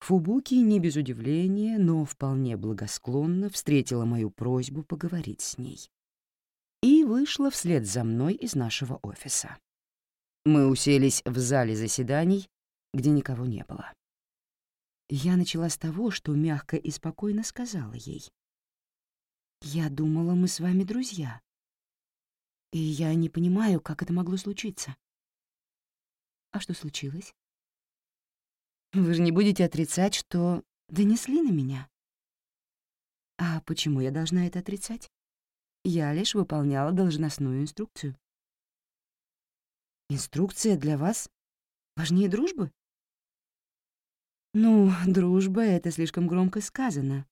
Фубуки не без удивления, но вполне благосклонно встретила мою просьбу поговорить с ней и вышла вслед за мной из нашего офиса. Мы уселись в зале заседаний, где никого не было. Я начала с того, что мягко и спокойно сказала ей. «Я думала, мы с вами друзья. И я не понимаю, как это могло случиться». «А что случилось?» «Вы же не будете отрицать, что донесли на меня?» «А почему я должна это отрицать? Я лишь выполняла должностную инструкцию». «Инструкция для вас важнее дружбы?» Ну, дружба — это слишком громко сказано.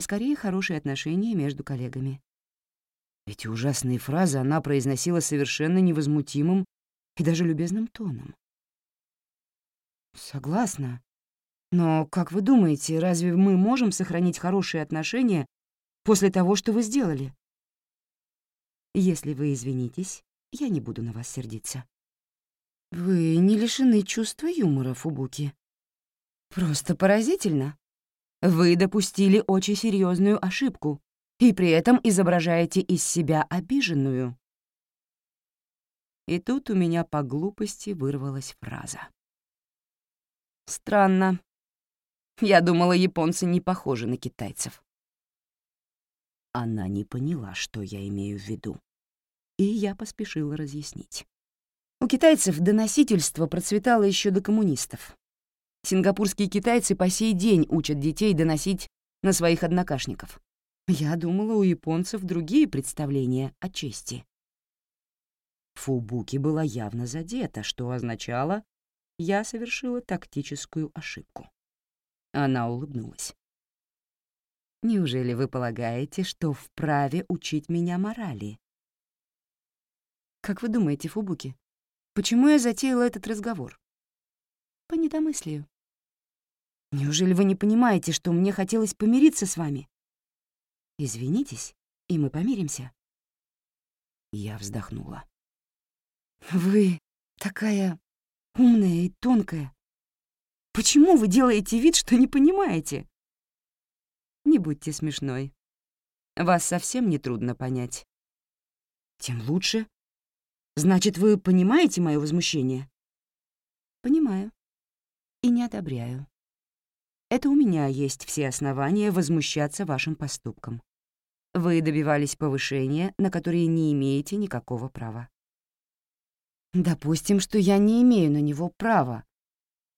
Скорее, хорошие отношения между коллегами. Эти ужасные фразы она произносила совершенно невозмутимым и даже любезным тоном. Согласна. Но, как вы думаете, разве мы можем сохранить хорошие отношения после того, что вы сделали? Если вы извинитесь, я не буду на вас сердиться. Вы не лишены чувства юмора, Фубуки. Просто поразительно. Вы допустили очень серьезную ошибку и при этом изображаете из себя обиженную. И тут у меня по глупости вырвалась фраза. Странно. Я думала, японцы не похожи на китайцев. Она не поняла, что я имею в виду. И я поспешила разъяснить. У китайцев доносительство процветало еще до коммунистов. Сингапурские китайцы по сей день учат детей доносить на своих однокашников. Я думала, у японцев другие представления о чести. Фубуки была явно задета, что означало, я совершила тактическую ошибку. Она улыбнулась. «Неужели вы полагаете, что вправе учить меня морали?» «Как вы думаете, Фубуки, почему я затеяла этот разговор?» «По недомыслию. Неужели вы не понимаете, что мне хотелось помириться с вами? Извинитесь, и мы помиримся. Я вздохнула. Вы такая умная и тонкая. Почему вы делаете вид, что не понимаете? Не будьте смешной. Вас совсем не трудно понять. Тем лучше. Значит, вы понимаете мое возмущение? Понимаю. И не одобряю. Это у меня есть все основания возмущаться вашим поступком. Вы добивались повышения, на которое не имеете никакого права. Допустим, что я не имею на него права.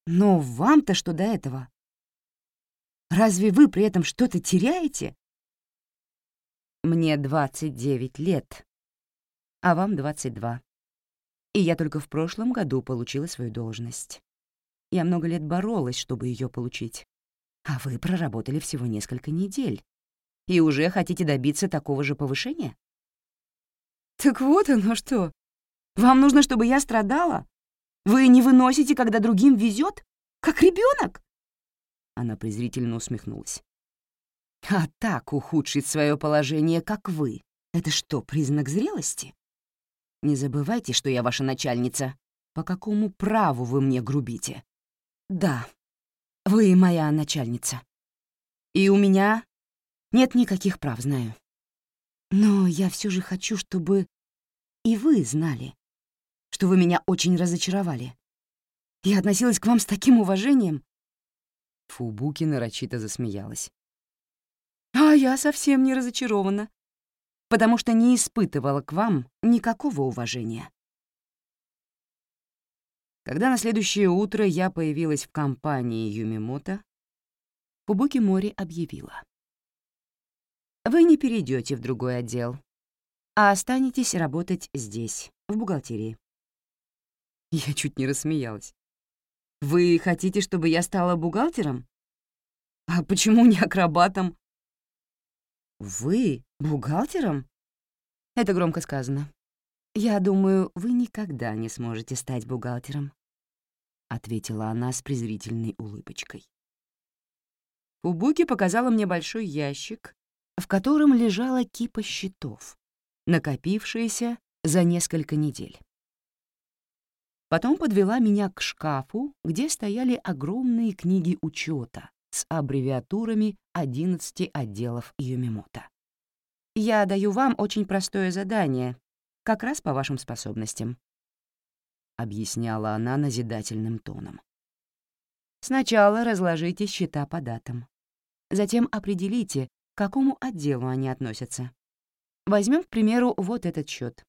Но вам-то что до этого? Разве вы при этом что-то теряете? Мне 29 лет, а вам 22. И я только в прошлом году получила свою должность. Я много лет боролась, чтобы ее получить. А вы проработали всего несколько недель и уже хотите добиться такого же повышения? Так вот оно что. Вам нужно, чтобы я страдала? Вы не выносите, когда другим везет, как ребенок? Она презрительно усмехнулась. А так ухудшить свое положение, как вы, это что, признак зрелости? Не забывайте, что я ваша начальница. По какому праву вы мне грубите? Да, вы моя начальница. И у меня нет никаких прав, знаю. Но я все же хочу, чтобы и вы знали, что вы меня очень разочаровали. Я относилась к вам с таким уважением. Фубуки нарочито засмеялась. А я совсем не разочарована, потому что не испытывала к вам никакого уважения. Когда на следующее утро я появилась в компании Юмимото, Фубуки Мори объявила. «Вы не перейдете в другой отдел, а останетесь работать здесь, в бухгалтерии». Я чуть не рассмеялась. «Вы хотите, чтобы я стала бухгалтером? А почему не акробатом?» «Вы бухгалтером?» Это громко сказано. «Я думаю, вы никогда не сможете стать бухгалтером», — ответила она с презрительной улыбочкой. Убуки показала мне большой ящик, в котором лежала кипа счетов, накопившиеся за несколько недель. Потом подвела меня к шкафу, где стояли огромные книги учета с аббревиатурами 11 отделов Юмимото. «Я даю вам очень простое задание, как раз по вашим способностям», — объясняла она назидательным тоном. «Сначала разложите счета по датам. Затем определите, к какому отделу они относятся. Возьмем, к примеру, вот этот счет: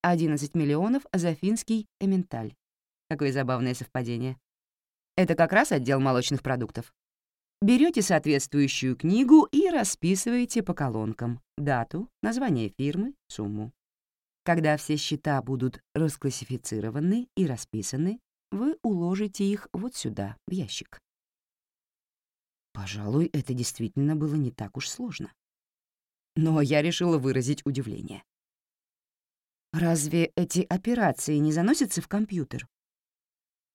11 миллионов за финский эменталь. Какое забавное совпадение. Это как раз отдел молочных продуктов. Берете соответствующую книгу и расписываете по колонкам дату, название фирмы, сумму. Когда все счета будут расклассифицированы и расписаны, вы уложите их вот сюда, в ящик. Пожалуй, это действительно было не так уж сложно. Но я решила выразить удивление. Разве эти операции не заносятся в компьютер?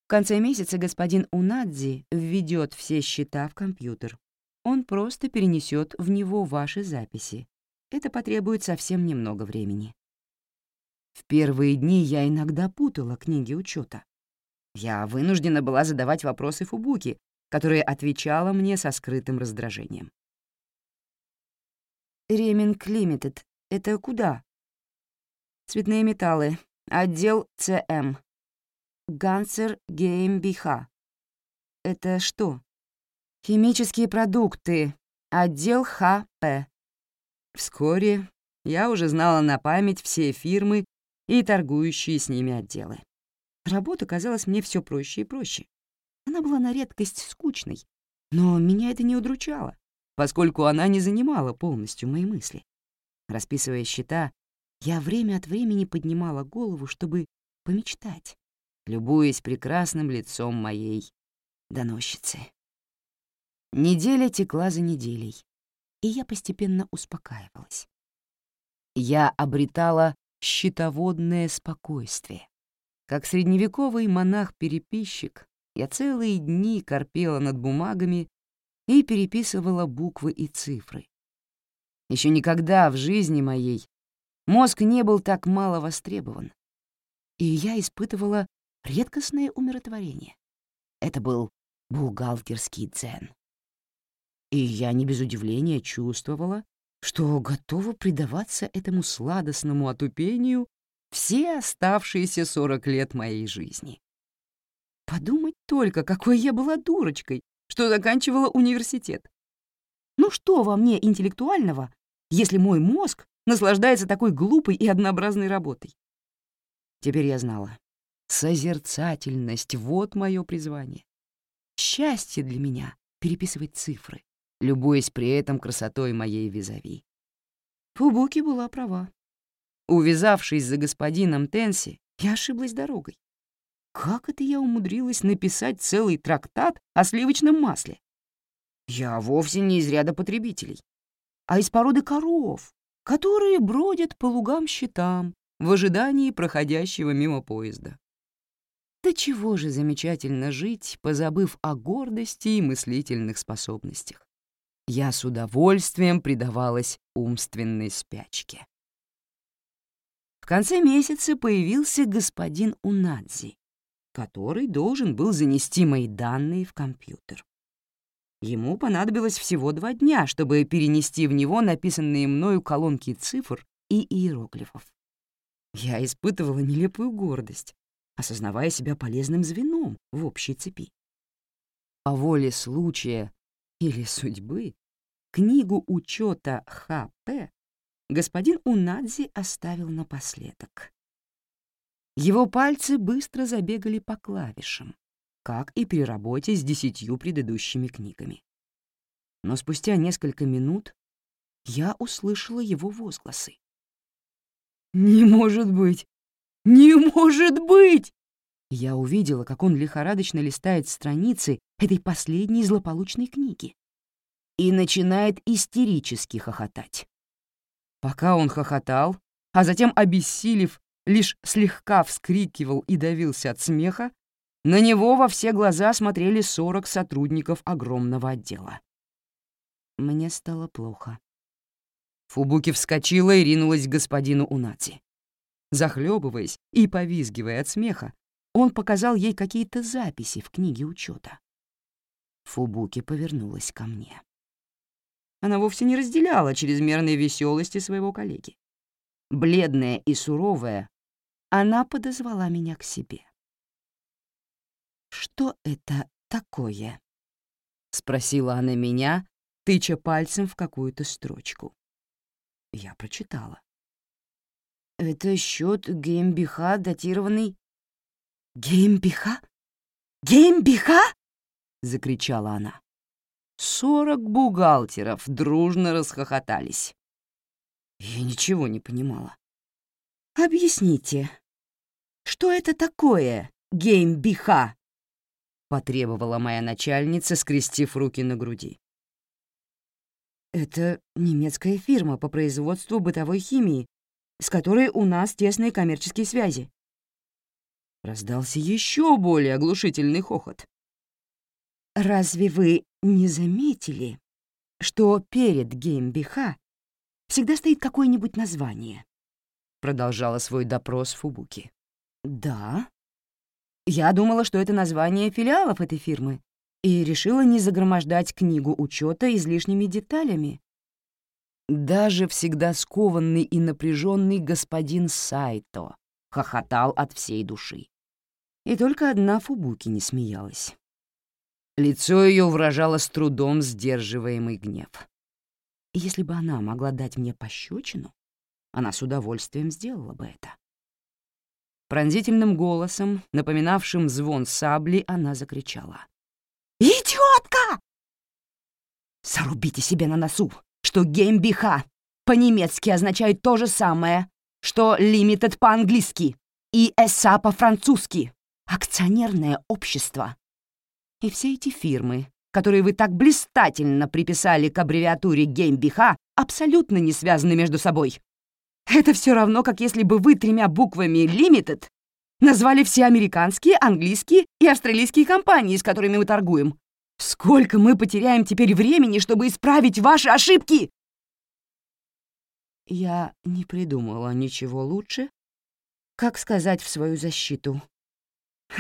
В конце месяца господин Унадзи введет все счета в компьютер. Он просто перенесет в него ваши записи. Это потребует совсем немного времени. В первые дни я иногда путала книги учета. Я вынуждена была задавать вопросы Фубуки, которая отвечала мне со скрытым раздражением. «Реминг Лимитед. Это куда?» «Цветные металлы. Отдел ЦМ. Гансер GmbH. Это что? Химические продукты. Отдел ХП. Вскоре я уже знала на память все фирмы и торгующие с ними отделы. Работа казалась мне все проще и проще. Она была на редкость скучной, но меня это не удручало, поскольку она не занимала полностью мои мысли. Расписывая счета, я время от времени поднимала голову, чтобы помечтать любуясь прекрасным лицом моей доносчицы. Неделя текла за неделей, и я постепенно успокаивалась. Я обретала щитоводное спокойствие. Как средневековый монах-переписчик, я целые дни корпела над бумагами и переписывала буквы и цифры. Еще никогда в жизни моей мозг не был так мало востребован, и я испытывала редкостное умиротворение. Это был бухгалтерский дзен. И я не без удивления чувствовала, что готова предаваться этому сладостному отупению все оставшиеся сорок лет моей жизни. Подумать только, какой я была дурочкой, что заканчивала университет. Ну что во мне интеллектуального, если мой мозг наслаждается такой глупой и однообразной работой? Теперь я знала. Созерцательность — вот мое призвание. Счастье для меня — переписывать цифры, любуясь при этом красотой моей визави. Фубуки была права. Увязавшись за господином Тенси, я ошиблась дорогой. Как это я умудрилась написать целый трактат о сливочном масле? Я вовсе не из ряда потребителей, а из породы коров, которые бродят по лугам-щитам в ожидании проходящего мимо поезда. Да чего же замечательно жить, позабыв о гордости и мыслительных способностях. Я с удовольствием предавалась умственной спячке. В конце месяца появился господин Унадзи, который должен был занести мои данные в компьютер. Ему понадобилось всего два дня, чтобы перенести в него написанные мною колонки цифр и иероглифов. Я испытывала нелепую гордость, осознавая себя полезным звеном в общей цепи. По воле случая или судьбы книгу учета ХП господин Унадзи оставил напоследок. Его пальцы быстро забегали по клавишам, как и при работе с десятью предыдущими книгами. Но спустя несколько минут я услышала его возгласы. «Не может быть! «Не может быть!» Я увидела, как он лихорадочно листает страницы этой последней злополучной книги и начинает истерически хохотать. Пока он хохотал, а затем, обессилев, лишь слегка вскрикивал и давился от смеха, на него во все глаза смотрели сорок сотрудников огромного отдела. Мне стало плохо. Фубуки вскочила и ринулась к господину Унаци. Захлебываясь и повизгивая от смеха, он показал ей какие-то записи в книге учета. Фубуки повернулась ко мне. Она вовсе не разделяла чрезмерной веселости своего коллеги. Бледная и суровая, она подозвала меня к себе. «Что это такое?» — спросила она меня, тыча пальцем в какую-то строчку. Я прочитала. «Это счет Геймбиха, датированный...» «Геймбиха? Геймбиха?» — закричала она. Сорок бухгалтеров дружно расхохотались. Я ничего не понимала. «Объясните, что это такое, геймбиха?» — потребовала моя начальница, скрестив руки на груди. «Это немецкая фирма по производству бытовой химии, с которой у нас тесные коммерческие связи». Раздался еще более оглушительный хохот. «Разве вы не заметили, что перед геймбиха всегда стоит какое-нибудь название?» Продолжала свой допрос Фубуки. «Да», я думала, что это название филиалов этой фирмы, и решила не загромождать книгу учета излишними деталями. Даже всегда скованный и напряженный господин Сайто хохотал от всей души. И только одна Фубуки не смеялась. Лицо ее выражало с трудом сдерживаемый гнев. Если бы она могла дать мне пощечину, она с удовольствием сделала бы это. Пронзительным голосом, напоминавшим звон сабли, она закричала. «Идиотка! Зарубите себе на носу, что геймбиха по-немецки означает то же самое, что limited по-английски и SA по-французски. Акционерное общество. И все эти фирмы, которые вы так блистательно приписали к аббревиатуре геймбиха, абсолютно не связаны между собой. Это все равно, как если бы вы тремя буквами «Limited» назвали все американские, английские и австралийские компании, с которыми мы торгуем. Сколько мы потеряем теперь времени, чтобы исправить ваши ошибки?» Я не придумала ничего лучше, как сказать в свою защиту.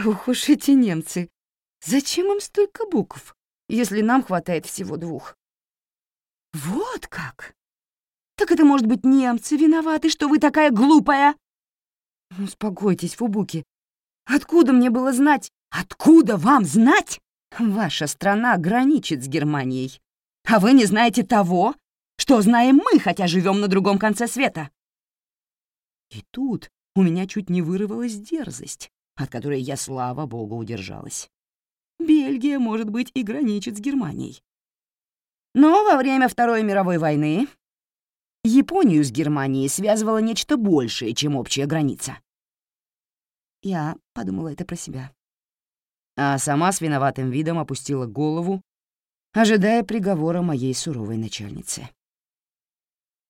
«Ух уж эти немцы! Зачем им столько букв, если нам хватает всего двух?» «Вот как!» Так это, может быть, немцы виноваты, что вы такая глупая?» «Успокойтесь, Фубуки. Откуда мне было знать? Откуда вам знать? Ваша страна граничит с Германией. А вы не знаете того, что знаем мы, хотя живем на другом конце света». И тут у меня чуть не вырвалась дерзость, от которой я, слава богу, удержалась. Бельгия, может быть, и граничит с Германией. Но во время Второй мировой войны Японию с Германией связывало нечто большее, чем общая граница. Я подумала это про себя. А сама с виноватым видом опустила голову, ожидая приговора моей суровой начальницы.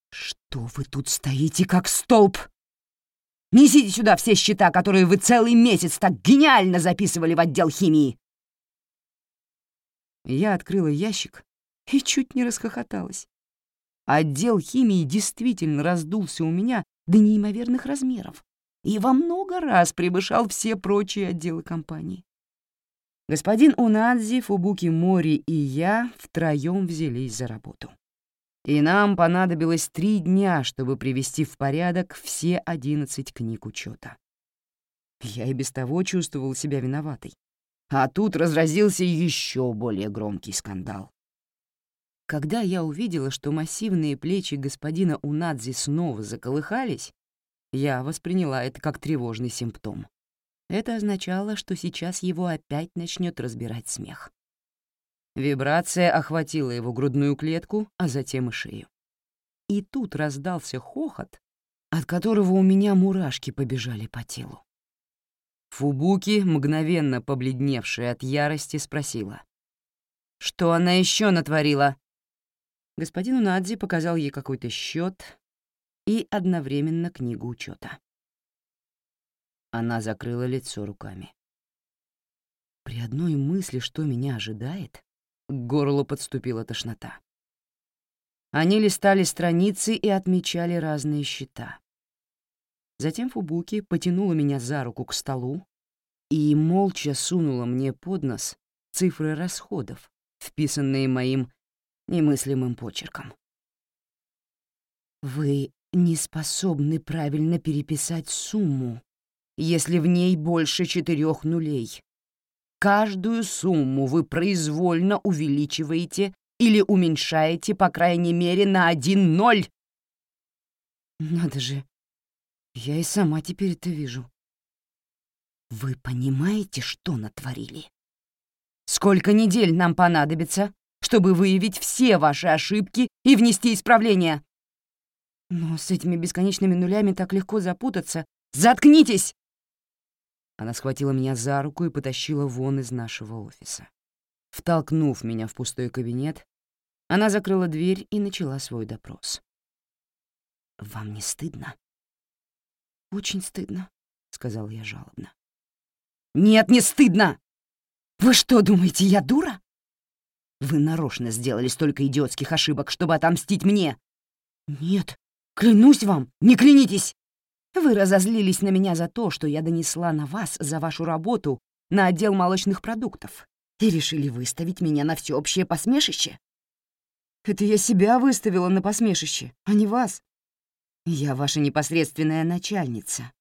«Что вы тут стоите, как столб? Несите сюда все счета, которые вы целый месяц так гениально записывали в отдел химии!» Я открыла ящик и чуть не расхохоталась. Отдел химии действительно раздулся у меня до неимоверных размеров и во много раз превышал все прочие отделы компании. Господин Унадзи, Фубуки Мори и я втроем взялись за работу. И нам понадобилось три дня, чтобы привести в порядок все одиннадцать книг учета. Я и без того чувствовал себя виноватой. А тут разразился еще более громкий скандал. Когда я увидела, что массивные плечи господина Унадзи снова заколыхались, я восприняла это как тревожный симптом. Это означало, что сейчас его опять начнет разбирать смех. Вибрация охватила его грудную клетку, а затем и шею. И тут раздался хохот, от которого у меня мурашки побежали по телу. Фубуки, мгновенно побледневшая от ярости, спросила. «Что она еще натворила?» Господин Унадзи показал ей какой-то счет и одновременно книгу учета. Она закрыла лицо руками. При одной мысли, что меня ожидает, к горлу подступила тошнота. Они листали страницы и отмечали разные счета. Затем Фубуки потянула меня за руку к столу, и молча сунула мне под нос цифры расходов, вписанные моим немыслимым почерком. «Вы не способны правильно переписать сумму, если в ней больше четырех нулей. Каждую сумму вы произвольно увеличиваете или уменьшаете, по крайней мере, на один ноль. Надо же, я и сама теперь это вижу. Вы понимаете, что натворили? Сколько недель нам понадобится, чтобы выявить все ваши ошибки и внести исправления? Но с этими бесконечными нулями так легко запутаться. Заткнитесь! Она схватила меня за руку и потащила вон из нашего офиса. Втолкнув меня в пустой кабинет, она закрыла дверь и начала свой допрос. «Вам не стыдно?» «Очень стыдно», — сказал я жалобно. «Нет, не стыдно! Вы что, думаете, я дура? Вы нарочно сделали столько идиотских ошибок, чтобы отомстить мне!» «Нет, клянусь вам, не клянитесь! Вы разозлились на меня за то, что я донесла на вас за вашу работу на отдел молочных продуктов и решили выставить меня на всеобщее посмешище. Это я себя выставила на посмешище, а не вас. Я ваша непосредственная начальница.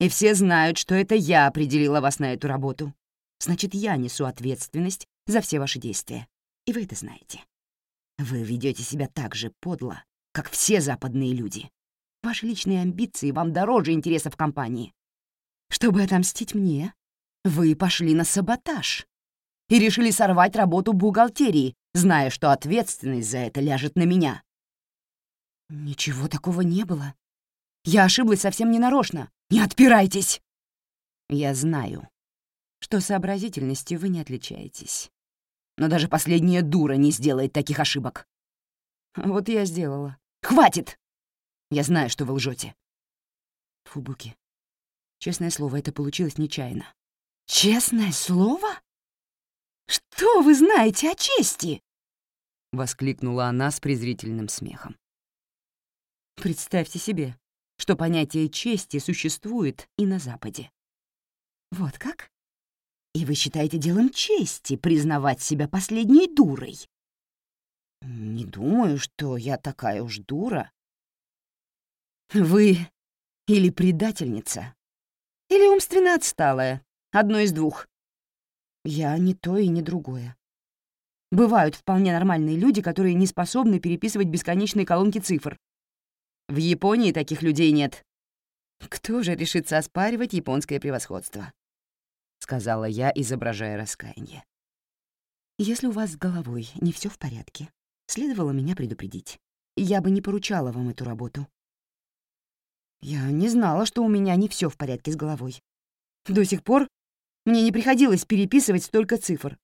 И все знают, что это я определила вас на эту работу. Значит, я несу ответственность за все ваши действия. И вы это знаете. Вы ведете себя так же подло, как все западные люди. Ваши личные амбиции вам дороже интересов компании. Чтобы отомстить мне, вы пошли на саботаж и решили сорвать работу бухгалтерии, зная, что ответственность за это ляжет на меня. Ничего такого не было. Я ошиблась совсем ненарочно. Не отпирайтесь! Я знаю, что сообразительностью вы не отличаетесь. Но даже последняя дура не сделает таких ошибок. Вот я сделала. Хватит! Я знаю, что вы лжете. Фубуки. Честное слово, это получилось нечаянно. Честное слово? Что вы знаете о чести? Воскликнула она с презрительным смехом. Представьте себе, что понятие чести существует и на Западе. Вот как? И вы считаете делом чести признавать себя последней дурой? Не думаю, что я такая уж дура, вы или предательница, или умственно отсталая, одно из двух. Я не то и не другое. Бывают вполне нормальные люди, которые не способны переписывать бесконечные колонки цифр. В Японии таких людей нет. Кто же решится оспаривать японское превосходство? Сказала я, изображая раскаяние. Если у вас с головой не все в порядке, следовало меня предупредить. Я бы не поручала вам эту работу. Я не знала, что у меня не все в порядке с головой. До сих пор мне не приходилось переписывать столько цифр.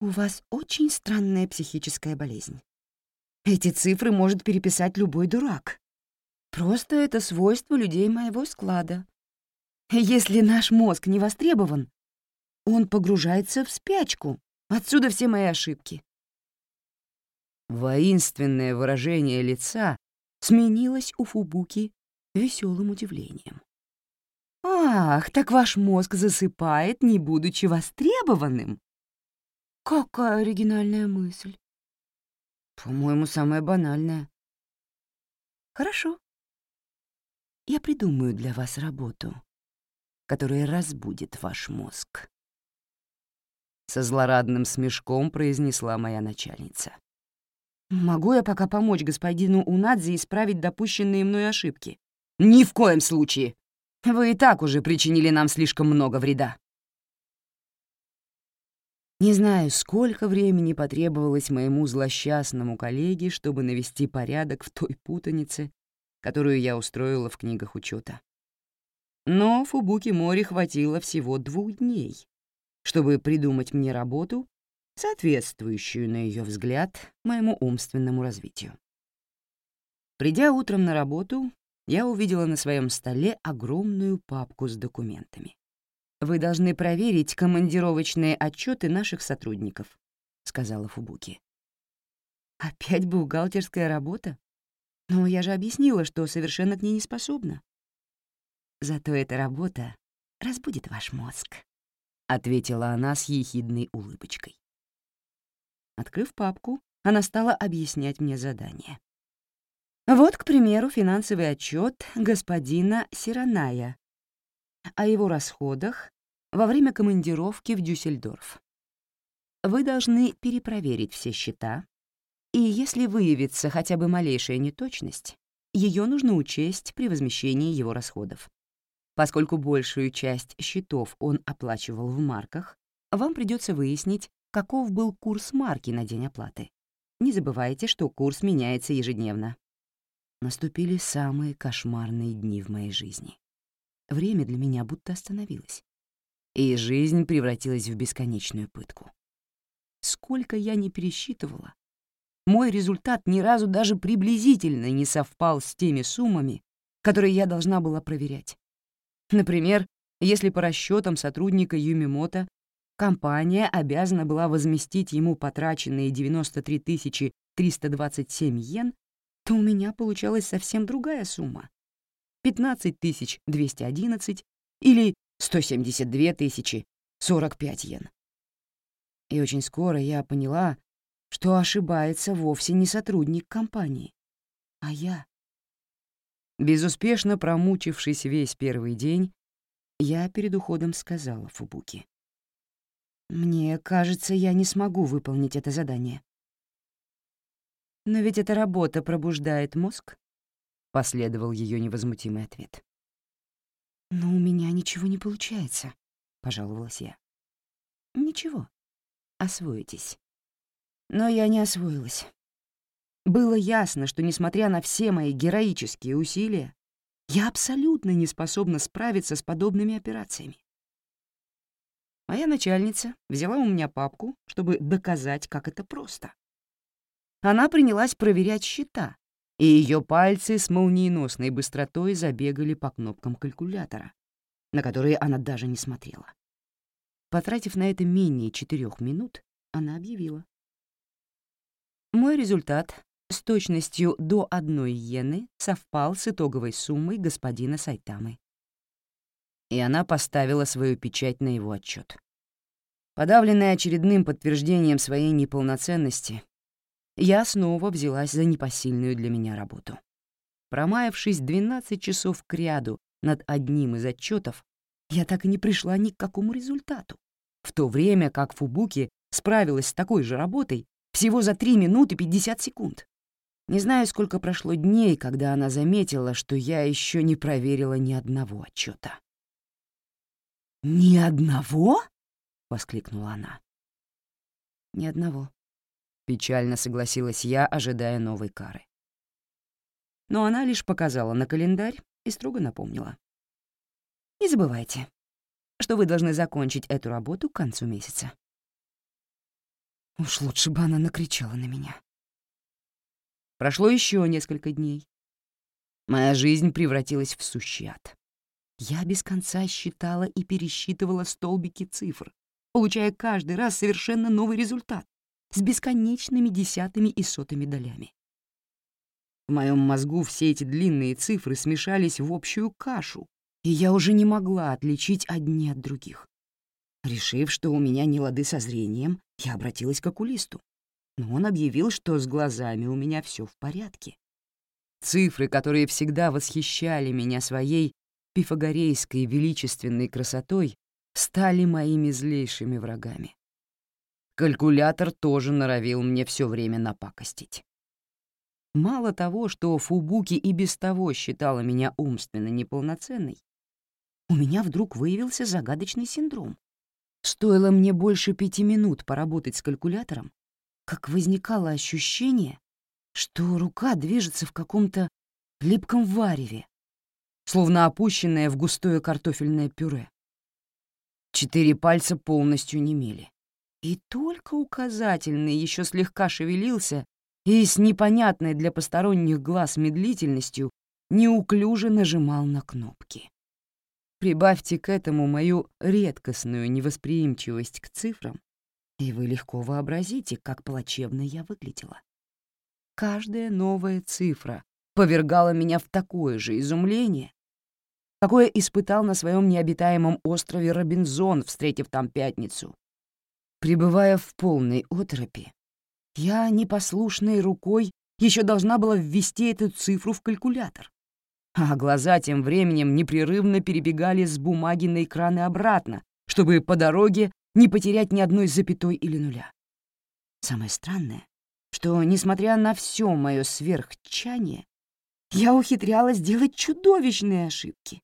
У вас очень странная психическая болезнь. Эти цифры может переписать любой дурак. Просто это свойство людей моего склада. Если наш мозг не востребован, он погружается в спячку. Отсюда все мои ошибки. Воинственное выражение лица сменилось у Фубуки веселым удивлением. «Ах, так ваш мозг засыпает, не будучи востребованным!» «Какая оригинальная мысль!» «По-моему, самая банальная». «Хорошо. Я придумаю для вас работу, которая разбудит ваш мозг». Со злорадным смешком произнесла моя начальница. «Могу я пока помочь господину Унадзе исправить допущенные мной ошибки?» Ни в коем случае. Вы и так уже причинили нам слишком много вреда. Не знаю, сколько времени потребовалось моему злосчастному коллеге, чтобы навести порядок в той путанице, которую я устроила в книгах учета. Но Фубуки Мори хватило всего двух дней, чтобы придумать мне работу, соответствующую, на ее взгляд, моему умственному развитию. Придя утром на работу, я увидела на своем столе огромную папку с документами. «Вы должны проверить командировочные отчеты наших сотрудников», — сказала Фубуки. «Опять бухгалтерская работа? Но я же объяснила, что совершенно к ней не способна. Зато эта работа разбудит ваш мозг», — ответила она с ехидной улыбочкой. Открыв папку, она стала объяснять мне задание. Вот, к примеру, финансовый отчет господина Сираная о его расходах во время командировки в Дюссельдорф. Вы должны перепроверить все счета, и если выявится хотя бы малейшая неточность, ее нужно учесть при возмещении его расходов. Поскольку большую часть счетов он оплачивал в марках, вам придется выяснить, каков был курс марки на день оплаты. Не забывайте, что курс меняется ежедневно. Наступили самые кошмарные дни в моей жизни. Время для меня будто остановилось. И жизнь превратилась в бесконечную пытку. Сколько я не пересчитывала, мой результат ни разу даже приблизительно не совпал с теми суммами, которые я должна была проверять. Например, если по расчетам сотрудника Юмимото компания обязана была возместить ему потраченные 93 327 йен, то у меня получалась совсем другая сумма — 15 211 или 172 тысячи 45 йен. И очень скоро я поняла, что ошибается вовсе не сотрудник компании, а я. Безуспешно промучившись весь первый день, я перед уходом сказала Фубуки. «Мне кажется, я не смогу выполнить это задание». «Но ведь эта работа пробуждает мозг», — последовал ее невозмутимый ответ. «Но у меня ничего не получается», — пожаловалась я. «Ничего, освоитесь». Но я не освоилась. Было ясно, что, несмотря на все мои героические усилия, я абсолютно не способна справиться с подобными операциями. Моя начальница взяла у меня папку, чтобы доказать, как это просто. Она принялась проверять счета, и ее пальцы с молниеносной быстротой забегали по кнопкам калькулятора, на которые она даже не смотрела. Потратив на это менее четырех минут, она объявила. Мой результат с точностью до одной иены совпал с итоговой суммой господина Сайтамы. И она поставила свою печать на его отчет. Подавленная очередным подтверждением своей неполноценности, я снова взялась за непосильную для меня работу. Промаявшись 12 часов к ряду над одним из отчетов, я так и не пришла ни к какому результату, в то время как Фубуки справилась с такой же работой всего за 3 минуты 50 секунд. Не знаю, сколько прошло дней, когда она заметила, что я еще не проверила ни одного отчета. «Ни одного?» — воскликнула она. «Ни одного», — печально согласилась я, ожидая новой кары. Но она лишь показала на календарь и строго напомнила. «Не забывайте, что вы должны закончить эту работу к концу месяца». Уж лучше бы она накричала на меня. Прошло еще несколько дней. Моя жизнь превратилась в сущий ад. Я без конца считала и пересчитывала столбики цифр, получая каждый раз совершенно новый результат с бесконечными десятыми и сотыми долями. В моем мозгу все эти длинные цифры смешались в общую кашу, и я уже не могла отличить одни от других. Решив, что у меня не лады со зрением, я обратилась к окулисту но он объявил, что с глазами у меня все в порядке. Цифры, которые всегда восхищали меня своей пифагорейской величественной красотой, стали моими злейшими врагами. Калькулятор тоже норовил мне все время напакостить. Мало того, что Фубуки и без того считала меня умственно неполноценной, у меня вдруг выявился загадочный синдром. Стоило мне больше пяти минут поработать с калькулятором, как возникало ощущение, что рука движется в каком-то липком вареве, словно опущенная в густое картофельное пюре. Четыре пальца полностью немели. И только указательный еще слегка шевелился и с непонятной для посторонних глаз медлительностью неуклюже нажимал на кнопки. Прибавьте к этому мою редкостную невосприимчивость к цифрам, и вы легко вообразите, как плачевно я выглядела. Каждая новая цифра повергала меня в такое же изумление, какое испытал на своем необитаемом острове Робинзон, встретив там пятницу. Пребывая в полной отропи, я непослушной рукой еще должна была ввести эту цифру в калькулятор. А глаза тем временем непрерывно перебегали с бумаги на экраны обратно, чтобы по дороге не потерять ни одной запятой или нуля. Самое странное, что, несмотря на все мое сверхчание, я ухитрялась делать чудовищные ошибки.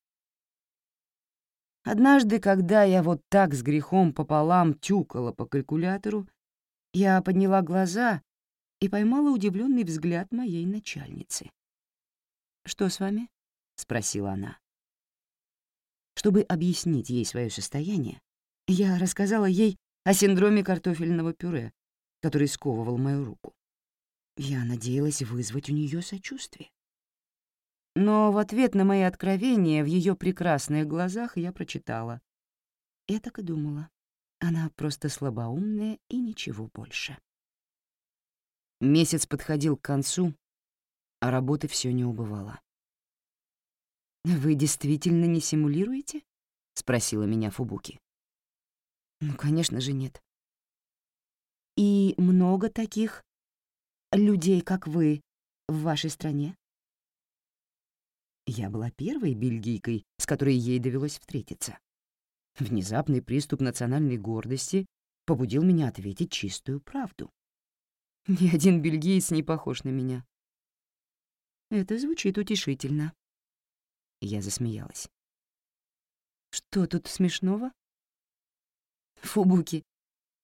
Однажды, когда я вот так с грехом пополам тюкала по калькулятору, я подняла глаза и поймала удивленный взгляд моей начальницы. «Что с вами?» — спросила она. Чтобы объяснить ей свое состояние, я рассказала ей о синдроме картофельного пюре, который сковывал мою руку. Я надеялась вызвать у нее сочувствие. Но в ответ на мои откровения в ее прекрасных глазах я прочитала. Я так и думала. Она просто слабоумная и ничего больше. Месяц подходил к концу, а работы все не убывало. «Вы действительно не симулируете?» — спросила меня Фубуки. «Ну, конечно же, нет». «И много таких людей, как вы, в вашей стране?» Я была первой бельгийкой, с которой ей довелось встретиться. Внезапный приступ национальной гордости побудил меня ответить чистую правду. Ни один бельгиец не похож на меня. Это звучит утешительно. Я засмеялась. Что тут смешного? Фубуки,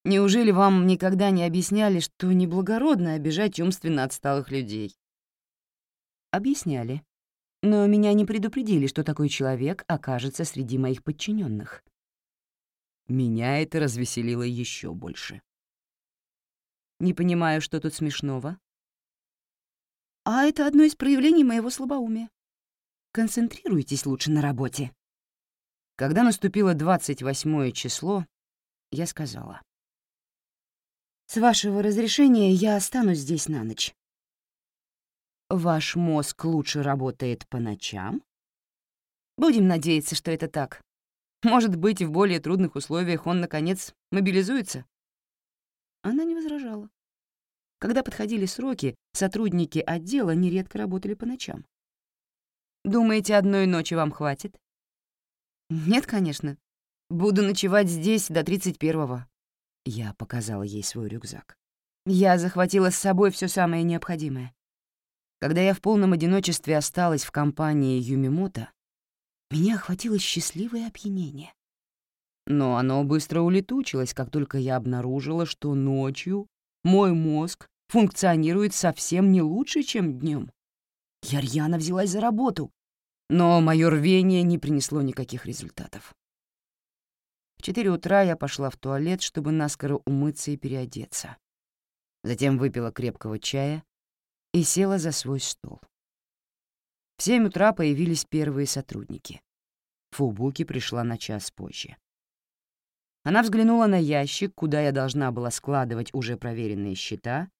неужели вам никогда не объясняли, что неблагородно обижать умственно отсталых людей? Объясняли но меня не предупредили, что такой человек окажется среди моих подчиненных. Меня это развеселило еще больше. Не понимаю, что тут смешного. А это одно из проявлений моего слабоумия. Концентрируйтесь лучше на работе. Когда наступило 28 число, я сказала. «С вашего разрешения я останусь здесь на ночь. Ваш мозг лучше работает по ночам? Будем надеяться, что это так. Может быть, в более трудных условиях он, наконец, мобилизуется? Она не возражала. Когда подходили сроки, сотрудники отдела нередко работали по ночам. Думаете, одной ночи вам хватит? Нет, конечно. Буду ночевать здесь до 31-го. Я показала ей свой рюкзак. Я захватила с собой все самое необходимое. Когда я в полном одиночестве осталась в компании Юмимото, меня охватило счастливое опьянение. Но оно быстро улетучилось, как только я обнаружила, что ночью мой мозг функционирует совсем не лучше, чем днем. Я рьяно взялась за работу, но мое рвение не принесло никаких результатов. В четыре утра я пошла в туалет, чтобы наскоро умыться и переодеться. Затем выпила крепкого чая и села за свой стол. В семь утра появились первые сотрудники. Фубуки пришла на час позже. Она взглянула на ящик, куда я должна была складывать уже проверенные счета,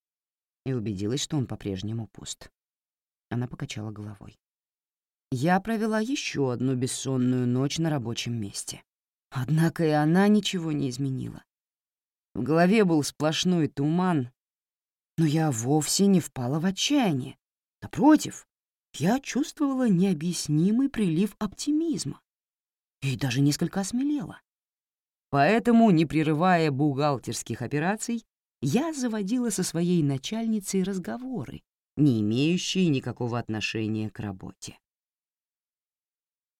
и убедилась, что он по-прежнему пуст. Она покачала головой. Я провела еще одну бессонную ночь на рабочем месте. Однако и она ничего не изменила. В голове был сплошной туман, но я вовсе не впала в отчаяние. Напротив, я чувствовала необъяснимый прилив оптимизма и даже несколько осмелела. Поэтому, не прерывая бухгалтерских операций, я заводила со своей начальницей разговоры, не имеющие никакого отношения к работе.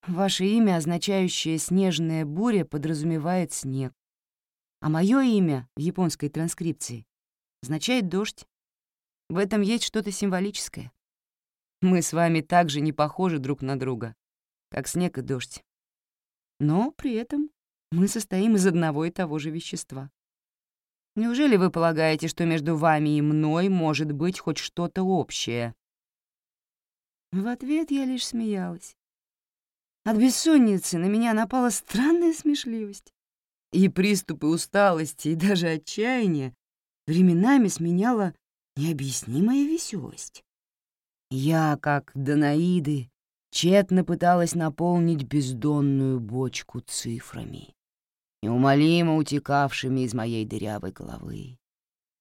Ваше имя, означающее «снежная буря», подразумевает снег, а мое имя в японской транскрипции означает дождь. В этом есть что-то символическое. Мы с вами также не похожи друг на друга, как снег и дождь. Но при этом мы состоим из одного и того же вещества. Неужели вы полагаете, что между вами и мной может быть хоть что-то общее? В ответ я лишь смеялась. От бессонницы на меня напала странная смешливость. И приступы усталости, и даже отчаяния временами сменяла необъяснимая веселость. Я, как Данаиды, тщетно пыталась наполнить бездонную бочку цифрами, неумолимо утекавшими из моей дырявой головы.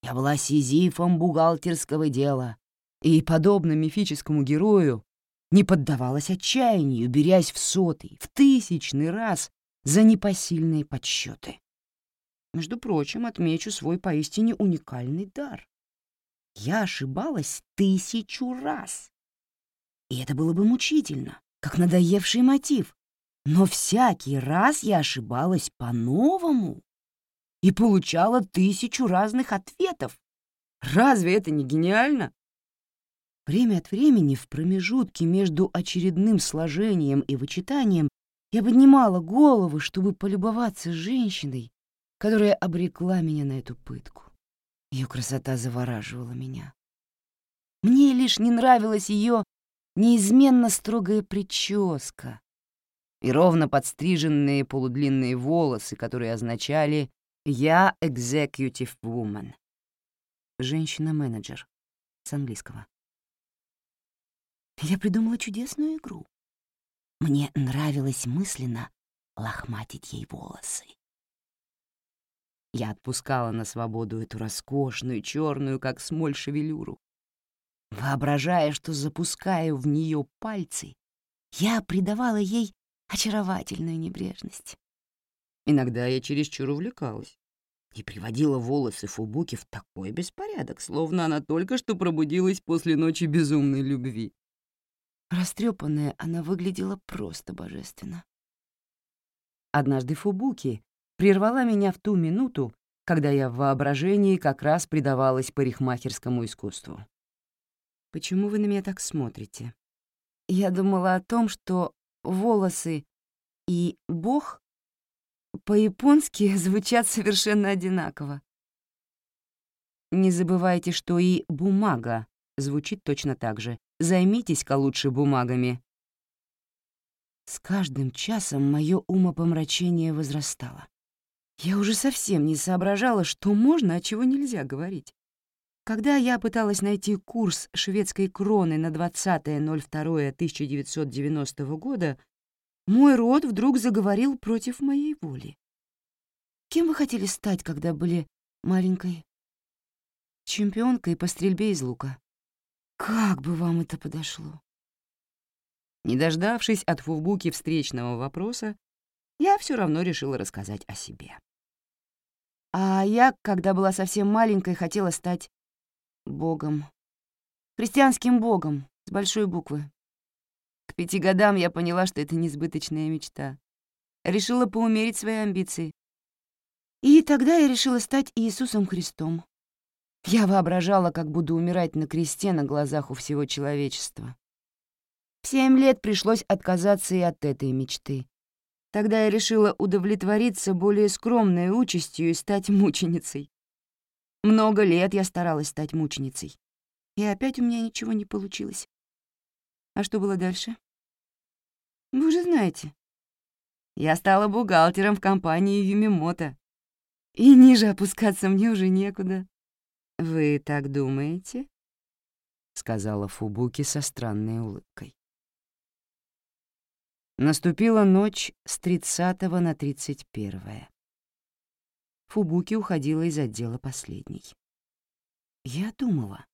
Я была сизифом бухгалтерского дела и, подобно мифическому герою, не поддавалась отчаянию, берясь в сотый, в тысячный раз за непосильные подсчеты. Между прочим, отмечу свой поистине уникальный дар. Я ошибалась тысячу раз. И это было бы мучительно, как надоевший мотив. Но всякий раз я ошибалась по-новому и получала тысячу разных ответов. Разве это не гениально? Время от времени в промежутке между очередным сложением и вычитанием я поднимала голову, чтобы полюбоваться женщиной, которая обрекла меня на эту пытку. Ее красота завораживала меня. Мне лишь не нравилась ее неизменно строгая прическа и ровно подстриженные полудлинные волосы, которые означали «Я executive woman» — женщина-менеджер с английского. Я придумала чудесную игру. Мне нравилось мысленно лохматить ей волосы. Я отпускала на свободу эту роскошную, черную, как смоль, шевелюру. Воображая, что запускаю в нее пальцы, я придавала ей очаровательную небрежность. Иногда я чересчур увлекалась и приводила волосы Фубуки в такой беспорядок, словно она только что пробудилась после ночи безумной любви. Растрепанная она выглядела просто божественно. Однажды Фубуки прервала меня в ту минуту, когда я в воображении как раз предавалась парикмахерскому искусству. «Почему вы на меня так смотрите?» Я думала о том, что волосы и «бог» по-японски звучат совершенно одинаково. Не забывайте, что и «бумага» звучит точно так же. Займитесь-ка лучше бумагами. С каждым часом мое умопомрачение возрастало. Я уже совсем не соображала, что можно, а чего нельзя говорить. Когда я пыталась найти курс шведской кроны на 20.02.1990 года, мой род вдруг заговорил против моей воли. Кем вы хотели стать, когда были маленькой? Чемпионкой по стрельбе из лука. Как бы вам это подошло? Не дождавшись от Фувбуки встречного вопроса, я все равно решила рассказать о себе. А я, когда была совсем маленькой, хотела стать богом. Христианским богом, с большой буквы. К пяти годам я поняла, что это несбыточная мечта. Решила поумерить свои амбиции. И тогда я решила стать Иисусом Христом. Я воображала, как буду умирать на кресте на глазах у всего человечества. В семь лет пришлось отказаться и от этой мечты. Тогда я решила удовлетвориться более скромной участью и стать мученицей. Много лет я старалась стать мученицей. И опять у меня ничего не получилось. А что было дальше? Вы уже знаете. Я стала бухгалтером в компании Юмимото. И ниже опускаться мне уже некуда. «Вы так думаете?» — сказала Фубуки со странной улыбкой. Наступила ночь с 30 на 31. Фубуки уходила из отдела последней. Я думала,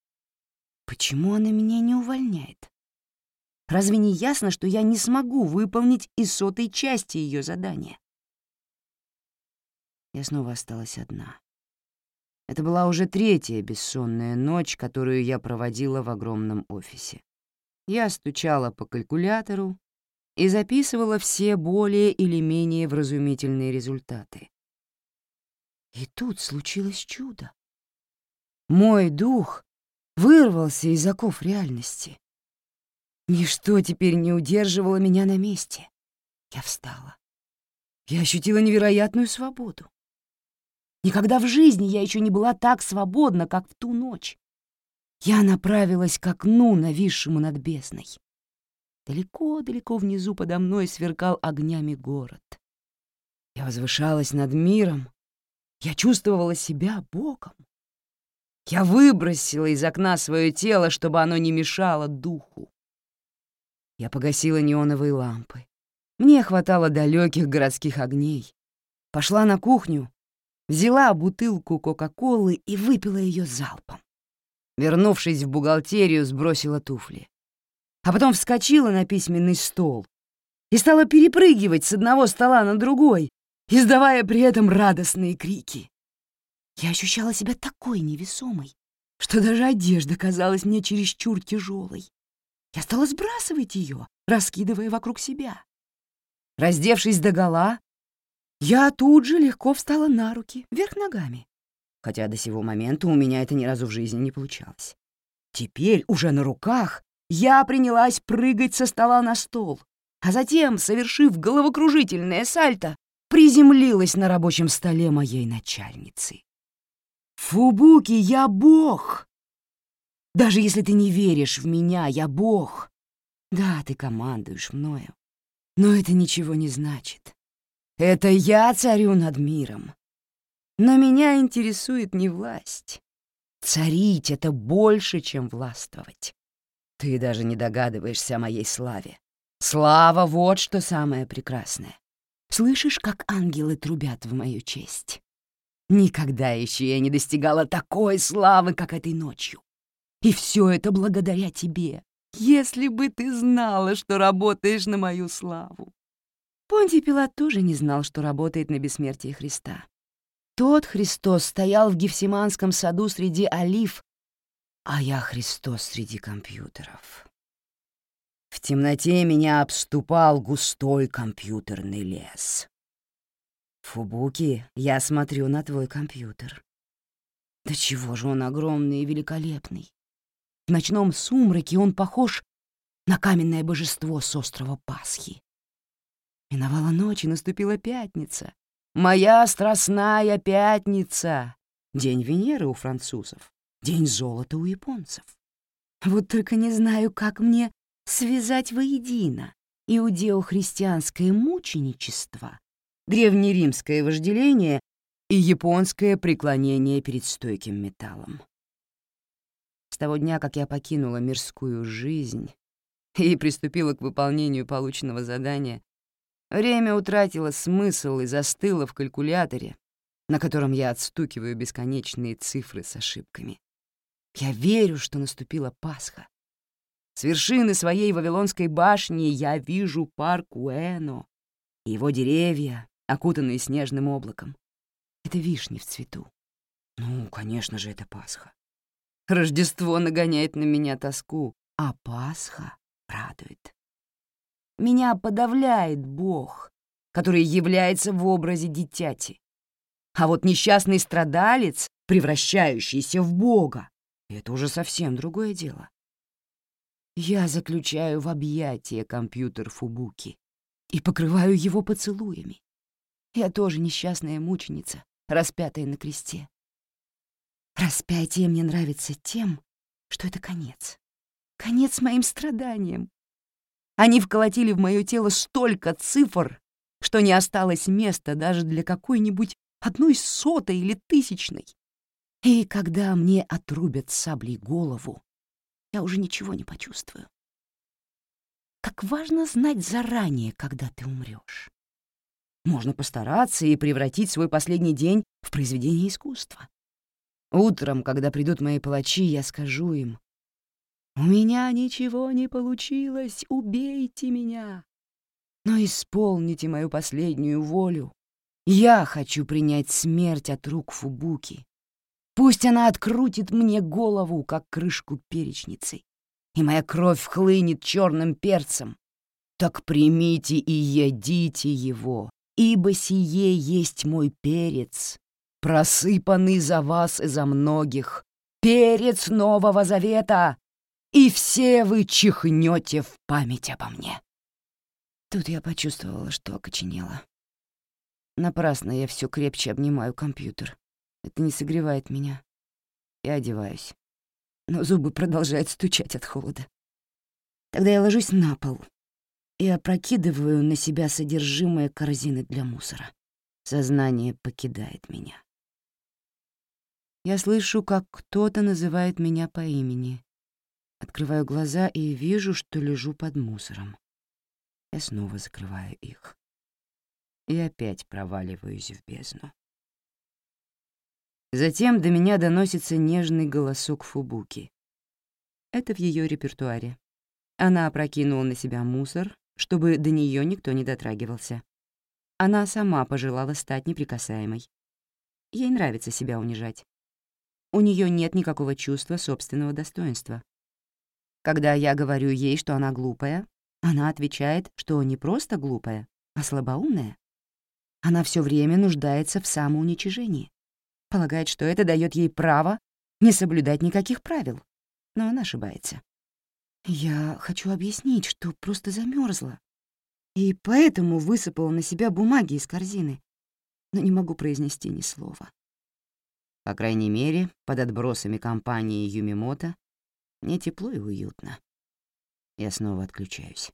почему она меня не увольняет? Разве не ясно, что я не смогу выполнить и сотой части ее задания? Я снова осталась одна. Это была уже третья бессонная ночь, которую я проводила в огромном офисе. Я стучала по калькулятору и записывала все более или менее вразумительные результаты. И тут случилось чудо. Мой дух вырвался из оков реальности. Ничто теперь не удерживало меня на месте. Я встала. Я ощутила невероятную свободу. Никогда в жизни я еще не была так свободна, как в ту ночь. Я направилась к окну, нависшему над бездной. Далеко-далеко внизу подо мной сверкал огнями город. Я возвышалась над миром. Я чувствовала себя Богом. Я выбросила из окна свое тело, чтобы оно не мешало духу. Я погасила неоновые лампы. Мне хватало далеких городских огней. Пошла на кухню, взяла бутылку Кока-Колы и выпила ее залпом. Вернувшись в бухгалтерию, сбросила туфли. А потом вскочила на письменный стол и стала перепрыгивать с одного стола на другой, издавая при этом радостные крики. Я ощущала себя такой невесомой, что даже одежда казалась мне чересчур тяжелой. Я стала сбрасывать ее, раскидывая вокруг себя. Раздевшись догола, я тут же легко встала на руки, вверх ногами, хотя до сего момента у меня это ни разу в жизни не получалось. Теперь, уже на руках, я принялась прыгать со стола на стол, а затем, совершив головокружительное сальто, приземлилась на рабочем столе моей начальницы. «Фубуки, я бог!» Даже если ты не веришь в меня, я бог. Да, ты командуешь мною, но это ничего не значит. Это я царю над миром. Но меня интересует не власть. Царить — это больше, чем властвовать. Ты даже не догадываешься о моей славе. Слава — вот что самое прекрасное. Слышишь, как ангелы трубят в мою честь? Никогда еще я не достигала такой славы, как этой ночью. И все это благодаря тебе. Если бы ты знала, что работаешь на мою славу. Понтий Пилат тоже не знал, что работает на бессмертие Христа. Тот Христос стоял в Гефсиманском саду среди олив, а я Христос среди компьютеров. В темноте меня обступал густой компьютерный лес. Фубуки, я смотрю на твой компьютер. Да чего же он огромный и великолепный. В ночном сумраке он похож на каменное божество с острова Пасхи. Миновала ночь, и наступила пятница. Моя страстная пятница. День Венеры у французов, день золота у японцев. Вот только не знаю, как мне связать воедино иудео-христианское мученичество, древнеримское вожделение и японское преклонение перед стойким металлом. С того дня, как я покинула мирскую жизнь и приступила к выполнению полученного задания, время утратило смысл и застыло в калькуляторе, на котором я отстукиваю бесконечные цифры с ошибками. Я верю, что наступила Пасха. С вершины своей Вавилонской башни я вижу парк Уэно и его деревья, окутанные снежным облаком. Это вишни в цвету. Ну, конечно же, это Пасха. Рождество нагоняет на меня тоску, а Пасха радует. Меня подавляет Бог, который является в образе дитяти. А вот несчастный страдалец, превращающийся в Бога, это уже совсем другое дело. Я заключаю в объятия компьютер Фубуки и покрываю его поцелуями. Я тоже несчастная мученица, распятая на кресте. Распятие мне нравится тем, что это конец. Конец моим страданиям. Они вколотили в мое тело столько цифр, что не осталось места даже для какой-нибудь одной сотой или тысячной. И когда мне отрубят саблей голову, я уже ничего не почувствую. Как важно знать заранее, когда ты умрешь. Можно постараться и превратить свой последний день в произведение искусства. Утром, когда придут мои палачи, я скажу им, «У меня ничего не получилось, убейте меня!» Но исполните мою последнюю волю. Я хочу принять смерть от рук Фубуки. Пусть она открутит мне голову, как крышку перечницы, и моя кровь хлынет черным перцем. Так примите и едите его, ибо сие есть мой перец, просыпанный за вас и за многих, перец Нового Завета, и все вы чихнете в память обо мне. Тут я почувствовала, что окоченела. Напрасно я все крепче обнимаю компьютер. Это не согревает меня. Я одеваюсь. Но зубы продолжают стучать от холода. Тогда я ложусь на пол и опрокидываю на себя содержимое корзины для мусора. Сознание покидает меня. Я слышу, как кто-то называет меня по имени. Открываю глаза и вижу, что лежу под мусором. Я снова закрываю их. И опять проваливаюсь в бездну. Затем до меня доносится нежный голосок Фубуки. Это в ее репертуаре. Она опрокинула на себя мусор, чтобы до нее никто не дотрагивался. Она сама пожелала стать неприкасаемой. Ей нравится себя унижать. У нее нет никакого чувства собственного достоинства. Когда я говорю ей, что она глупая, она отвечает, что не просто глупая, а слабоумная. Она все время нуждается в самоуничижении. Полагает, что это дает ей право не соблюдать никаких правил. Но она ошибается. Я хочу объяснить, что просто замерзла, и поэтому высыпала на себя бумаги из корзины, но не могу произнести ни слова. По крайней мере, под отбросами компании Юмимото мне тепло и уютно. Я снова отключаюсь.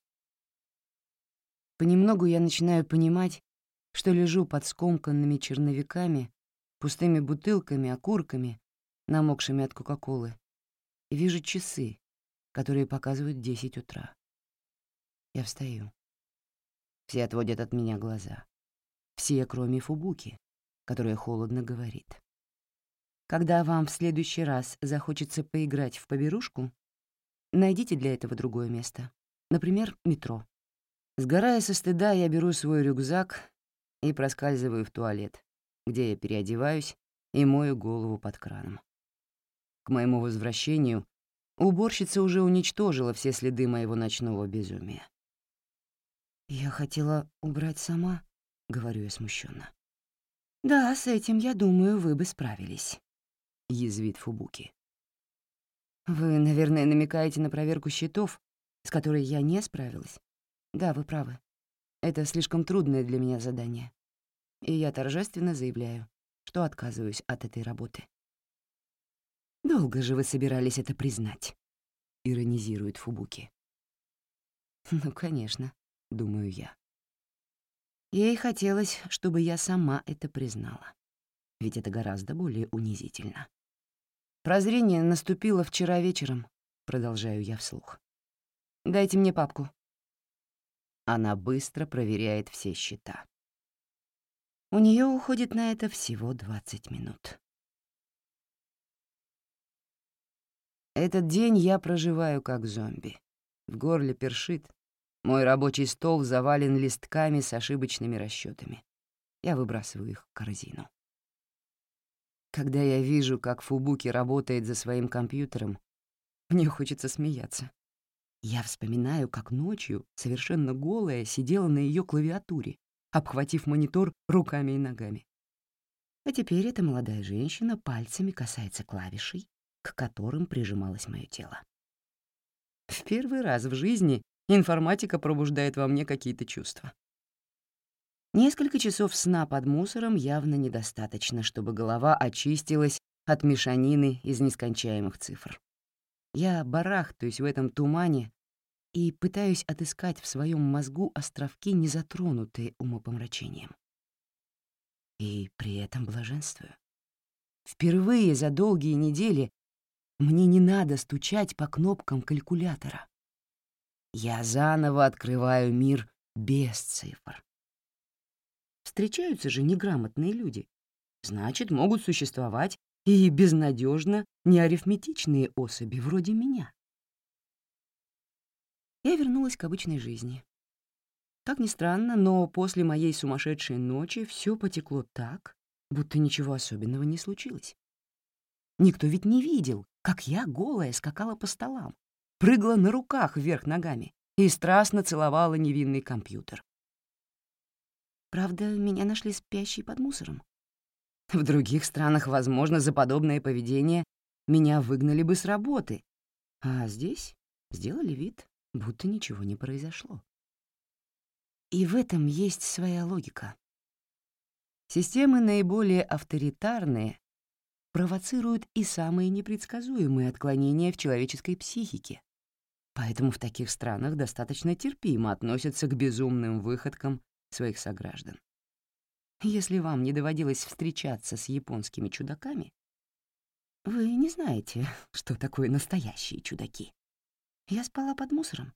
Понемногу я начинаю понимать, что лежу под скомканными черновиками, пустыми бутылками, окурками, намокшими от Кока-Колы, и вижу часы, которые показывают 10 утра. Я встаю. Все отводят от меня глаза. Все, кроме Фубуки, которая холодно говорит. Когда вам в следующий раз захочется поиграть в поберушку, найдите для этого другое место. Например, метро. Сгорая со стыда, я беру свой рюкзак и проскальзываю в туалет, где я переодеваюсь и мою голову под краном. К моему возвращению уборщица уже уничтожила все следы моего ночного безумия. «Я хотела убрать сама», — говорю я смущенно. «Да, с этим, я думаю, вы бы справились», — язвит Фубуки. «Вы, наверное, намекаете на проверку счетов, с которой я не справилась? Да, вы правы. Это слишком трудное для меня задание. И я торжественно заявляю, что отказываюсь от этой работы». «Долго же вы собирались это признать?» — иронизирует Фубуки. «Ну, конечно. — думаю я. Ей хотелось, чтобы я сама это признала. Ведь это гораздо более унизительно. Прозрение наступило вчера вечером, продолжаю я вслух. Дайте мне папку. Она быстро проверяет все счета. У нее уходит на это всего 20 минут. Этот день я проживаю как зомби. В горле першит, мой рабочий стол завален листками с ошибочными расчетами. Я выбрасываю их в корзину. Когда я вижу, как Фубуки работает за своим компьютером, мне хочется смеяться. Я вспоминаю, как ночью, совершенно голая, сидела на ее клавиатуре, обхватив монитор руками и ногами. А теперь эта молодая женщина пальцами касается клавишей, к которым прижималось мое тело. В первый раз в жизни Информатика пробуждает во мне какие-то чувства. Несколько часов сна под мусором явно недостаточно, чтобы голова очистилась от мешанины из нескончаемых цифр. Я барахтаюсь в этом тумане и пытаюсь отыскать в своем мозгу островки, не затронутые умопомрачением. И при этом блаженствую. Впервые за долгие недели мне не надо стучать по кнопкам калькулятора. Я заново открываю мир без цифр. Встречаются же неграмотные люди. Значит, могут существовать и безнадежно неарифметичные особи вроде меня. Я вернулась к обычной жизни. Как ни странно, но после моей сумасшедшей ночи все потекло так, будто ничего особенного не случилось. Никто ведь не видел, как я голая скакала по столам, прыгала на руках вверх ногами и страстно целовала невинный компьютер. Правда, меня нашли спящей под мусором. В других странах, возможно, за подобное поведение меня выгнали бы с работы, а здесь сделали вид, будто ничего не произошло. И в этом есть своя логика. Системы наиболее авторитарные провоцируют и самые непредсказуемые отклонения в человеческой психике, Поэтому в таких странах достаточно терпимо относятся к безумным выходкам своих сограждан. Если вам не доводилось встречаться с японскими чудаками, вы не знаете, что такое настоящие чудаки. Я спала под мусором.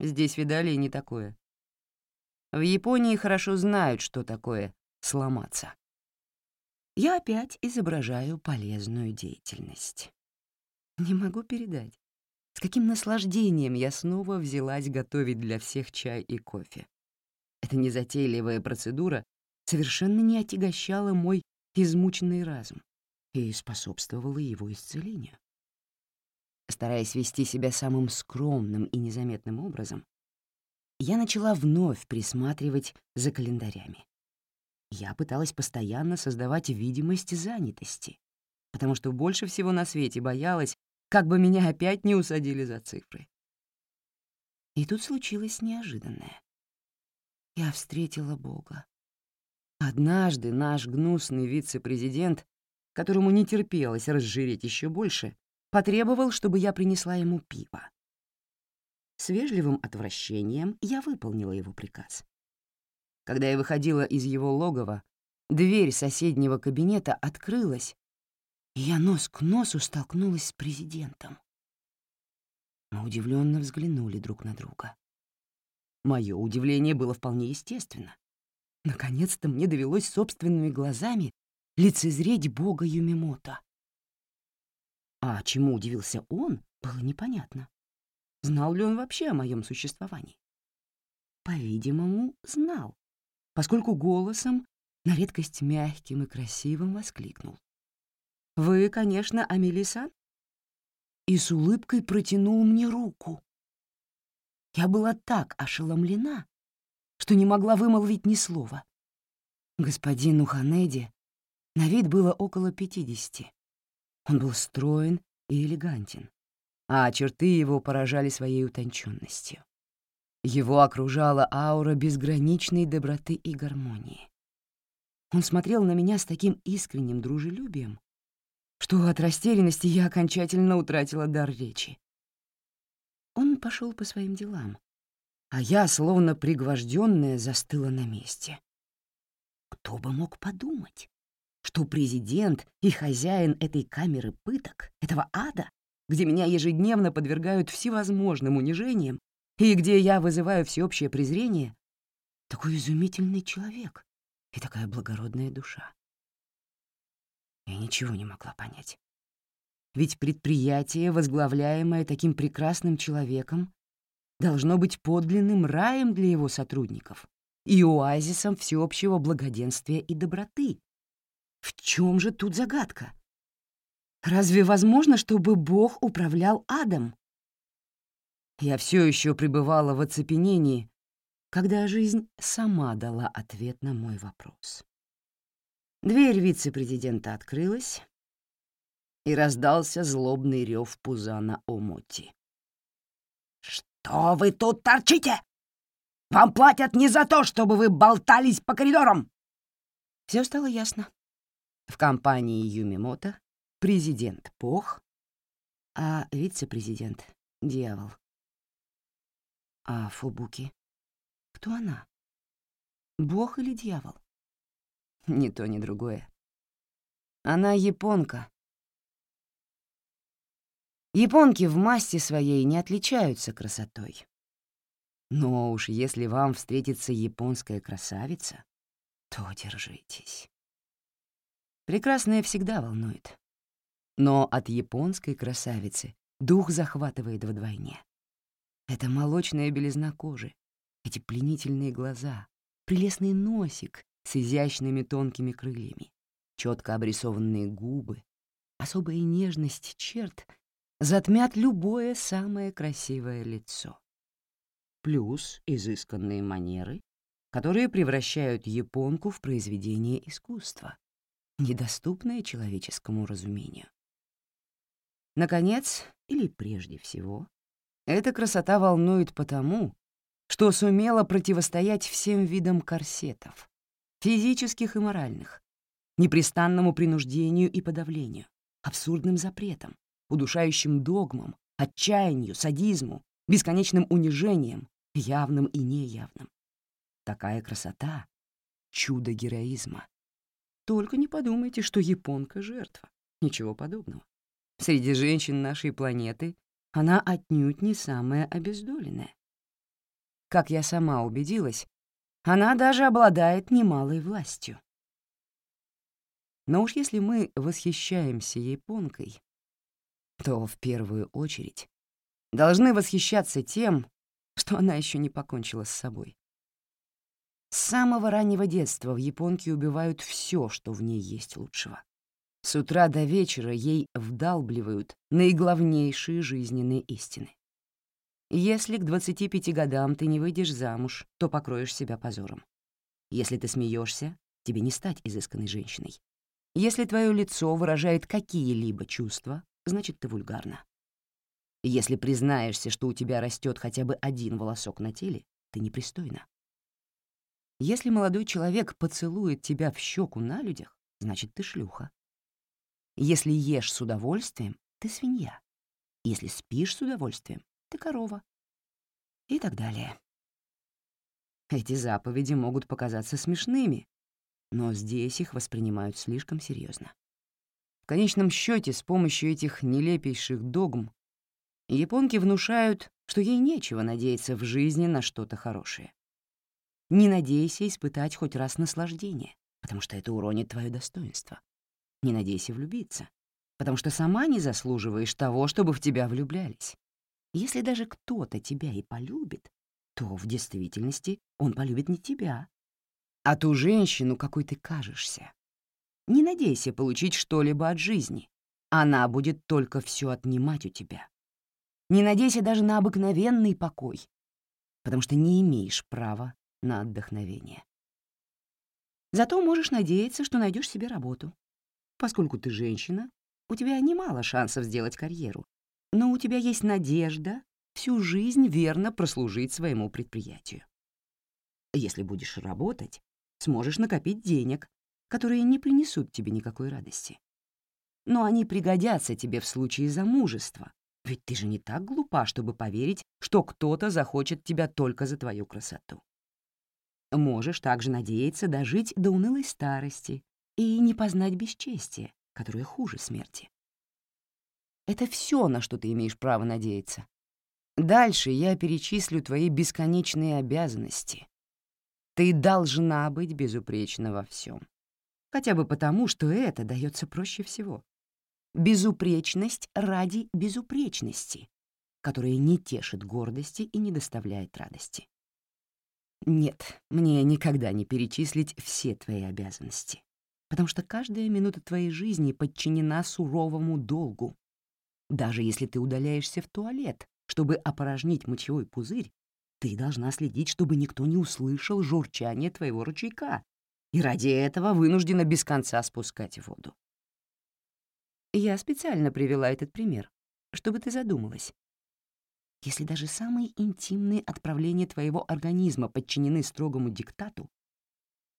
Здесь видали и не такое. В Японии хорошо знают, что такое сломаться. Я опять изображаю полезную деятельность. Не могу передать, с каким наслаждением я снова взялась готовить для всех чай и кофе. Эта незатейливая процедура совершенно не отягощала мой измученный разум и способствовала его исцелению. Стараясь вести себя самым скромным и незаметным образом, я начала вновь присматривать за календарями. Я пыталась постоянно создавать видимость занятости, потому что больше всего на свете боялась, как бы меня опять не усадили за цифры. И тут случилось неожиданное. Я встретила Бога. Однажды наш гнусный вице-президент, которому не терпелось разжиреть еще больше, потребовал, чтобы я принесла ему пиво. С вежливым отвращением я выполнила его приказ. Когда я выходила из его логова, дверь соседнего кабинета открылась, и я нос к носу столкнулась с президентом. Мы удивленно взглянули друг на друга. Мое удивление было вполне естественно. Наконец-то мне довелось собственными глазами лицезреть бога Юмимото. А чему удивился он, было непонятно. Знал ли он вообще о моем существовании? По-видимому, знал, поскольку голосом, на редкость мягким и красивым, воскликнул. «Вы, конечно, Амелисан?» И с улыбкой протянул мне руку. Я была так ошеломлена, что не могла вымолвить ни слова. Господину Ханеди на вид было около пятидесяти. Он был строен и элегантен, а черты его поражали своей утонченностью. Его окружала аура безграничной доброты и гармонии. Он смотрел на меня с таким искренним дружелюбием, что от растерянности я окончательно утратила дар речи. Он пошел по своим делам, а я, словно пригвожденная, застыла на месте. Кто бы мог подумать, что президент и хозяин этой камеры пыток, этого ада, где меня ежедневно подвергают всевозможным унижениям и где я вызываю всеобщее презрение, такой изумительный человек и такая благородная душа. Я ничего не могла понять. Ведь предприятие, возглавляемое таким прекрасным человеком, должно быть подлинным раем для его сотрудников и оазисом всеобщего благоденствия и доброты. В чем же тут загадка? Разве возможно, чтобы Бог управлял адом? Я все еще пребывала в оцепенении, когда жизнь сама дала ответ на мой вопрос. Дверь вице-президента открылась, и раздался злобный рев Пузана Омоти. «Что вы тут торчите? Вам платят не за то, чтобы вы болтались по коридорам!» Все стало ясно. В компании Юмимото президент — Пох, а вице-президент — дьявол. А Фубуки? Кто она? Бог или дьявол? Ни то, ни другое. Она японка, Японки в массе своей не отличаются красотой. Но уж если вам встретится японская красавица, то держитесь. Прекрасное всегда волнует. Но от японской красавицы дух захватывает вдвойне. Это молочная белизна кожи, эти пленительные глаза, прелестный носик с изящными тонкими крыльями, четко обрисованные губы, особая нежность черт — затмят любое самое красивое лицо. Плюс изысканные манеры, которые превращают японку в произведение искусства, недоступное человеческому разумению. Наконец, или прежде всего, эта красота волнует потому, что сумела противостоять всем видам корсетов, физических и моральных, непрестанному принуждению и подавлению, абсурдным запретам, удушающим догмам, отчаянию, садизму, бесконечным унижением, явным и неявным. Такая красота — чудо героизма. Только не подумайте, что японка — жертва. Ничего подобного. Среди женщин нашей планеты она отнюдь не самая обездоленная. Как я сама убедилась, она даже обладает немалой властью. Но уж если мы восхищаемся японкой, то в первую очередь должны восхищаться тем, что она еще не покончила с собой. С самого раннего детства в японке убивают все, что в ней есть лучшего. С утра до вечера ей вдалбливают наиглавнейшие жизненные истины. Если к 25 годам ты не выйдешь замуж, то покроешь себя позором. Если ты смеешься, тебе не стать изысканной женщиной. Если твое лицо выражает какие-либо чувства, значит, ты вульгарна. Если признаешься, что у тебя растет хотя бы один волосок на теле, ты непристойна. Если молодой человек поцелует тебя в щеку на людях, значит, ты шлюха. Если ешь с удовольствием, ты свинья. Если спишь с удовольствием, ты корова. И так далее. Эти заповеди могут показаться смешными, но здесь их воспринимают слишком серьезно. В конечном счете, с помощью этих нелепейших догм японки внушают, что ей нечего надеяться в жизни на что-то хорошее. Не надейся испытать хоть раз наслаждение, потому что это уронит твое достоинство. Не надейся влюбиться, потому что сама не заслуживаешь того, чтобы в тебя влюблялись. Если даже кто-то тебя и полюбит, то в действительности он полюбит не тебя, а ту женщину, какой ты кажешься. Не надейся получить что-либо от жизни. Она будет только все отнимать у тебя. Не надейся даже на обыкновенный покой, потому что не имеешь права на отдохновение. Зато можешь надеяться, что найдешь себе работу. Поскольку ты женщина, у тебя немало шансов сделать карьеру, но у тебя есть надежда всю жизнь верно прослужить своему предприятию. Если будешь работать, сможешь накопить денег, которые не принесут тебе никакой радости. Но они пригодятся тебе в случае замужества, ведь ты же не так глупа, чтобы поверить, что кто-то захочет тебя только за твою красоту. Можешь также надеяться дожить до унылой старости и не познать бесчестие, которое хуже смерти. Это все, на что ты имеешь право надеяться. Дальше я перечислю твои бесконечные обязанности, ты должна быть безупречна во всем. Хотя бы потому, что это дается проще всего. Безупречность ради безупречности, которая не тешит гордости и не доставляет радости. Нет, мне никогда не перечислить все твои обязанности, потому что каждая минута твоей жизни подчинена суровому долгу. Даже если ты удаляешься в туалет, чтобы опорожнить мочевой пузырь, ты должна следить, чтобы никто не услышал журчание твоего ручейка, и ради этого вынуждена без конца спускать воду. Я специально привела этот пример, чтобы ты задумалась. Если даже самые интимные отправления твоего организма подчинены строгому диктату,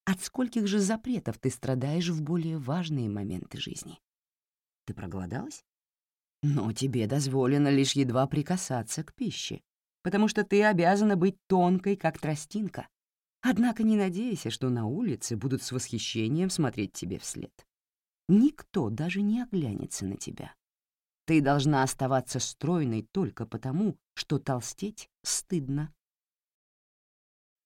от скольких же запретов ты страдаешь в более важные моменты жизни? Ты проголодалась? Но тебе дозволено лишь едва прикасаться к пище, потому что ты обязана быть тонкой, как тростинка. Однако не надейся, что на улице будут с восхищением смотреть тебе вслед. Никто даже не оглянется на тебя. Ты должна оставаться стройной только потому, что толстеть стыдно.